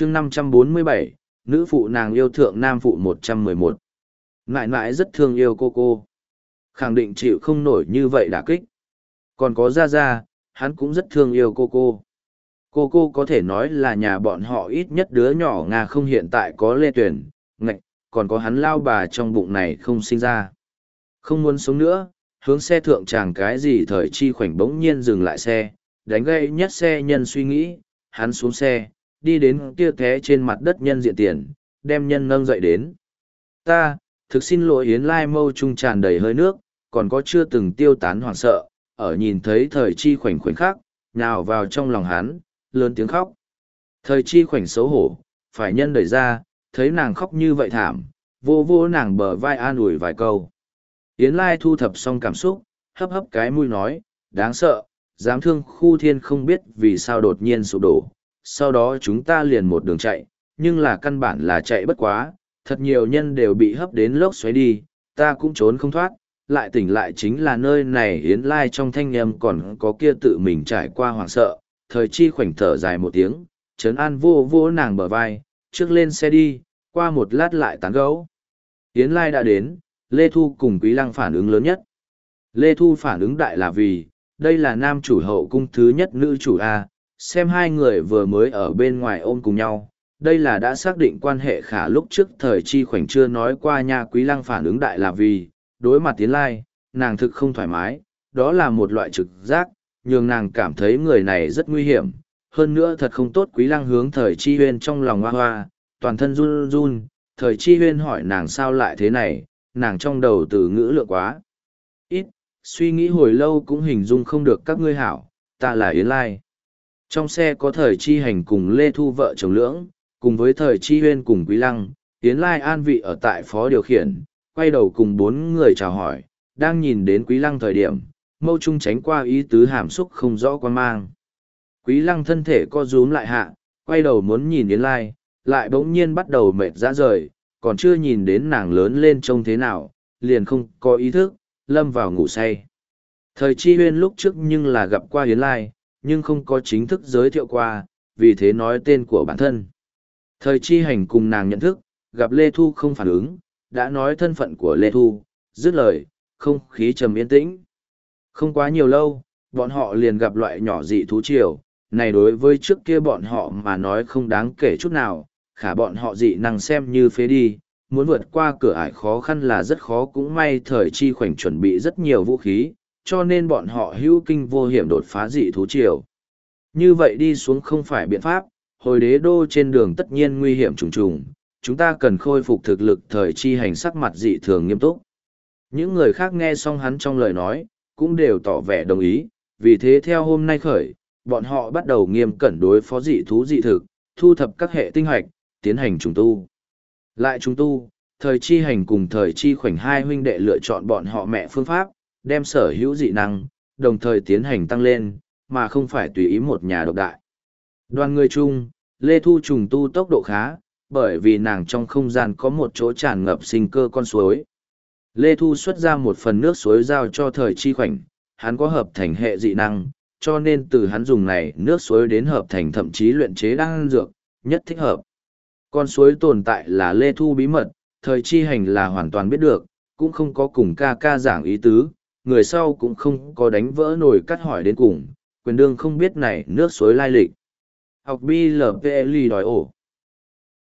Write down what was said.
chương 547, nữ phụ nàng yêu thượng nam phụ 111. Ngại ngại rất thương yêu cô cô. Khẳng định chịu không nổi như vậy đả kích. Còn có ra ra, hắn cũng rất thương yêu cô cô. Cô cô có thể nói là nhà bọn họ ít nhất đứa nhỏ Nga không hiện tại có lê tuyển, ngạch, còn có hắn lao bà trong bụng này không sinh ra. Không muốn sống nữa, hướng xe thượng chàng cái gì thời chi khoảnh bỗng nhiên dừng lại xe, đánh gây nhất xe nhân suy nghĩ, hắn xuống xe, đi đến kia thế trên mặt đất nhân diện tiền, đem nhân nâng dậy đến. Ta, thực xin lỗi Yến Lai mâu trung tràn đầy hơi nước, còn có chưa từng tiêu tán hoảng sợ, ở nhìn thấy thời chi khoảnh khoảnh khắc, nhào vào trong lòng hắn, lớn tiếng khóc. Thời chi khoảnh xấu hổ, phải nhân đẩy ra, thấy nàng khóc như vậy thảm, vô vô nàng bờ vai an ủi vài câu. Yến Lai thu thập xong cảm xúc, hấp hấp cái mũi nói, đáng sợ, dám thương khu thiên không biết vì sao đột nhiên sụp đổ. Sau đó chúng ta liền một đường chạy, nhưng là căn bản là chạy bất quá, thật nhiều nhân đều bị hấp đến lốc xoáy đi, ta cũng trốn không thoát, lại tỉnh lại chính là nơi này Yến Lai trong thanh âm còn có kia tự mình trải qua hoảng sợ, thời chi khoảnh thở dài một tiếng, trấn an vô vô nàng bờ vai, trước lên xe đi, qua một lát lại tán gấu. Yến Lai đã đến, Lê Thu cùng Quý Lăng phản ứng lớn nhất. Lê Thu phản ứng đại là vì, đây là nam chủ hậu cung thứ nhất nữ chủ A, xem hai người vừa mới ở bên ngoài ôm cùng nhau. Đây là đã xác định quan hệ khả lúc trước thời chi khoảnh chưa nói qua nha Quý Lăng phản ứng đại là vì, đối mặt Tiến Lai, nàng thực không thoải mái, đó là một loại trực giác, nhường nàng cảm thấy người này rất nguy hiểm. Hơn nữa thật không tốt Quý Lăng hướng thời chi huyên trong lòng hoa hoa, toàn thân run run, thời chi huyên hỏi nàng sao lại thế này, nàng trong đầu từ ngữ lượng quá. Ít, suy nghĩ hồi lâu cũng hình dung không được các ngươi hảo, ta là Yến Lai. Trong xe có thời chi hành cùng Lê Thu vợ chồng lưỡng, cùng với thời chi huyên cùng Quý Lăng, Yến Lai an vị ở tại phó điều khiển, quay đầu cùng bốn người chào hỏi, đang nhìn đến Quý Lăng thời điểm, mâu trung tránh qua ý tứ hàm xúc không rõ quan mang. Quý Lăng thân thể co rúm lại hạ, quay đầu muốn nhìn Yến Lai, lại bỗng nhiên bắt đầu mệt ra rời, còn chưa nhìn đến nàng lớn lên trông thế nào, liền không có ý thức, lâm vào ngủ say. Thời chi huyên lúc trước nhưng là gặp qua Yến Lai, nhưng không có chính thức giới thiệu qua, vì thế nói tên của bản thân. Thời chi hành cùng nàng nhận thức, gặp Lê Thu không phản ứng, đã nói thân phận của Lê Thu, dứt lời, không khí trầm yên tĩnh. Không quá nhiều lâu, bọn họ liền gặp loại nhỏ dị thú triều, này đối với trước kia bọn họ mà nói không đáng kể chút nào, khả bọn họ dị năng xem như phế đi, muốn vượt qua cửa ải khó khăn là rất khó cũng may thời chi khoảnh chuẩn bị rất nhiều vũ khí, cho nên bọn họ hữu kinh vô hiểm đột phá dị thú triều. Như vậy đi xuống không phải biện pháp, hồi đế đô trên đường tất nhiên nguy hiểm trùng trùng, chúng ta cần khôi phục thực lực thời chi hành sắc mặt dị thường nghiêm túc. Những người khác nghe xong hắn trong lời nói, cũng đều tỏ vẻ đồng ý, vì thế theo hôm nay khởi, bọn họ bắt đầu nghiêm cẩn đối phó dị thú dị thực, thu thập các hệ tinh hoạch, tiến hành trùng tu. Lại trùng tu, thời chi hành cùng thời chi khoảnh hai huynh đệ lựa chọn bọn họ mẹ phương pháp, đem sở hữu dị năng, đồng thời tiến hành tăng lên, mà không phải tùy ý một nhà độc đại. Đoàn người chung, Lê Thu trùng tu tốc độ khá, bởi vì nàng trong không gian có một chỗ tràn ngập sinh cơ con suối. Lê Thu xuất ra một phần nước suối giao cho thời chi khoảnh, hắn có hợp thành hệ dị năng, cho nên từ hắn dùng này nước suối đến hợp thành thậm chí luyện chế đan dược, nhất thích hợp. Con suối tồn tại là Lê Thu bí mật, thời chi hành là hoàn toàn biết được, cũng không có cùng ca ca giảng ý tứ, người sau cũng không có đánh vỡ nổi cắt hỏi đến cùng, quyền đương không biết này nước suối lai lịch. Học BLPLI đòi ổ.